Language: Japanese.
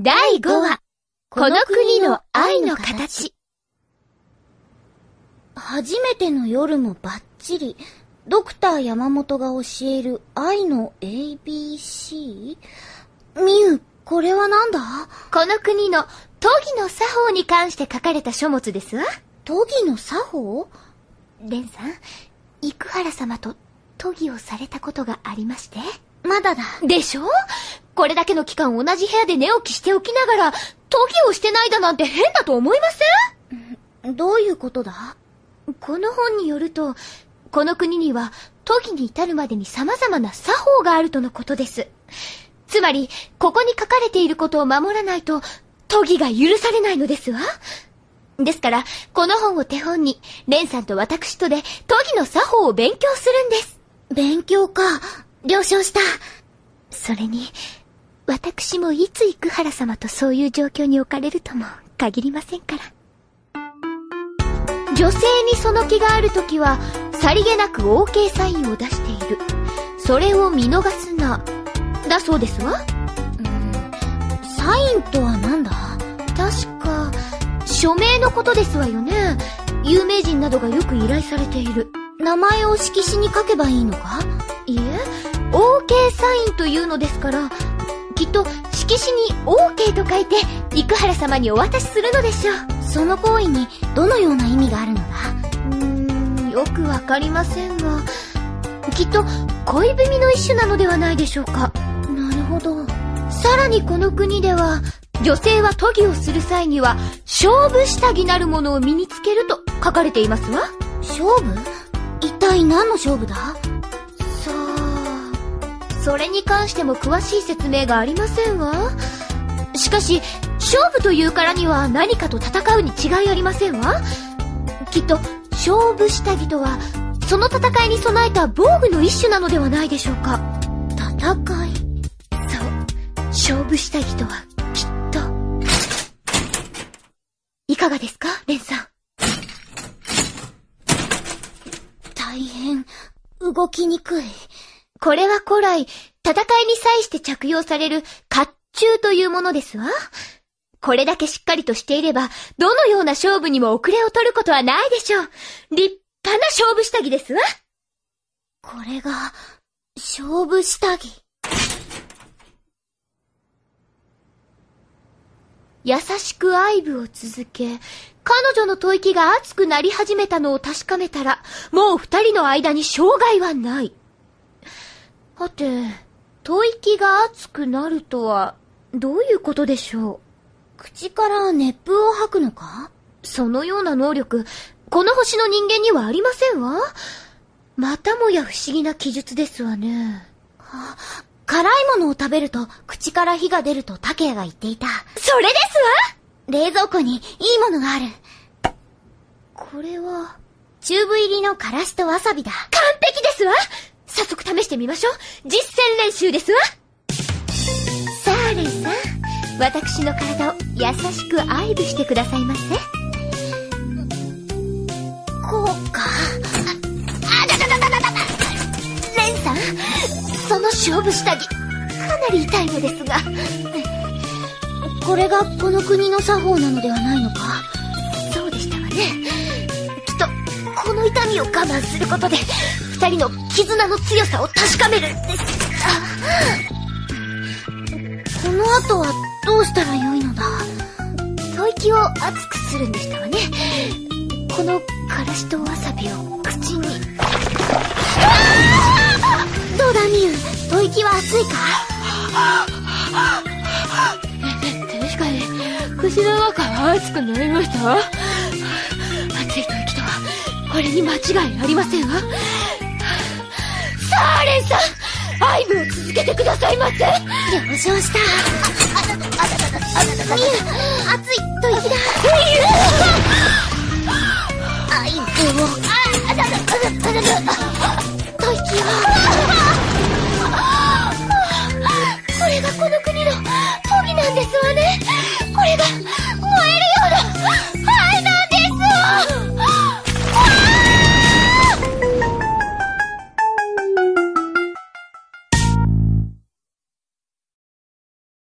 第5話、この国の愛の形。初めての夜もバッチリ、ドクター山本が教える愛の ABC? みゆ、これはなんだ？この国の都議の作法に関して書かれた書物ですわ。都議の作法？蓮さん、生原様と都議をされたことがありまして。まだだ。でしょこれだけの期間同じ部屋で寝起きしておきながら、都議をしてないだなんて変だと思いません？どういうことだ？この本によると、この国には都議に至るまでに様々な作法があるとのことです。つまり、ここに書かれていることを守らないと、都議が許されないのですわ。ですから、この本を手本に、レンさんと私とで、都議の作法を勉強するんです。勉強か。了承した。それに、私もいつ生原様とそういう状況に置かれるとも限りませんから。女性にその気があるときは、さりげなく OK サインを出している。それを見逃すな。だそうですわ。うん、サインとは何だ？確か、署名のことですわよね。有名人などがよく依頼されている。名前を色紙に書けばいいのか？いえ、OK サインというのですから、きっと色紙に OK と書いて、生原様にお渡しするのでしょう。その行為にどのような意味があるのだ？うーん、よくわかりませんが、きっと恋文の一種なのではないでしょうか。なるほど。さらにこの国では、女性は都議をする際には、勝負下着なるものを身につけると書かれていますわ。勝負？一体何の勝負だ？それに関しても詳しい説明がありませんわ。しかし、勝負というからには何かと戦うに違いありませんわ。きっと、勝負下着とは、その戦いに備えた防具の一種なのではないでしょうか。戦いそう。勝負下着とは、きっと。いかがですかレンさん。大変、動きにくい。これは古来、戦いに際して着用される甲冑というものですわ。これだけしっかりとしていれば、どのような勝負にも遅れを取ることはないでしょう。立派な勝負下着ですわ。これが、勝負下着。優しく愛撫を続け、彼女の吐息が熱くなり始めたのを確かめたら、もう二人の間に障害はない。はて、吐息が熱くなるとは、どういうことでしょう？口から熱風を吐くのか？そのような能力、この星の人間にはありませんわ。またもや不思議な記述ですわね。は辛いものを食べると口から火が出ると竹谷が言っていた。それですわ？冷蔵庫にいいものがある。これは、チューブ入りのからしとわさびだ。完璧ですわ早速試してみましょう。実践練習ですわ。さあ、レイさん。私の体を優しく愛撫してくださいませ。こうか。あ、だだだだだだだレンさん、その勝負下着、かなり痛いのですが。これがこの国の作法なのではないのかそうでしたわね。きっと、この痛みを我慢することで、二人の絆の強さを確かめる。この後はどうしたらよいのだ吐息を熱くするんでしたわね。このからしとわさびを口に。どうだみゆ、吐息は熱いか？確かに、口の中は熱くなりましたわ。熱い吐息とは、これに間違いありませんわ。サーレンさん愛撫を続けてくださいませ。了承した。みゆ熱い吐息だ愛撫を。ああだだだだだ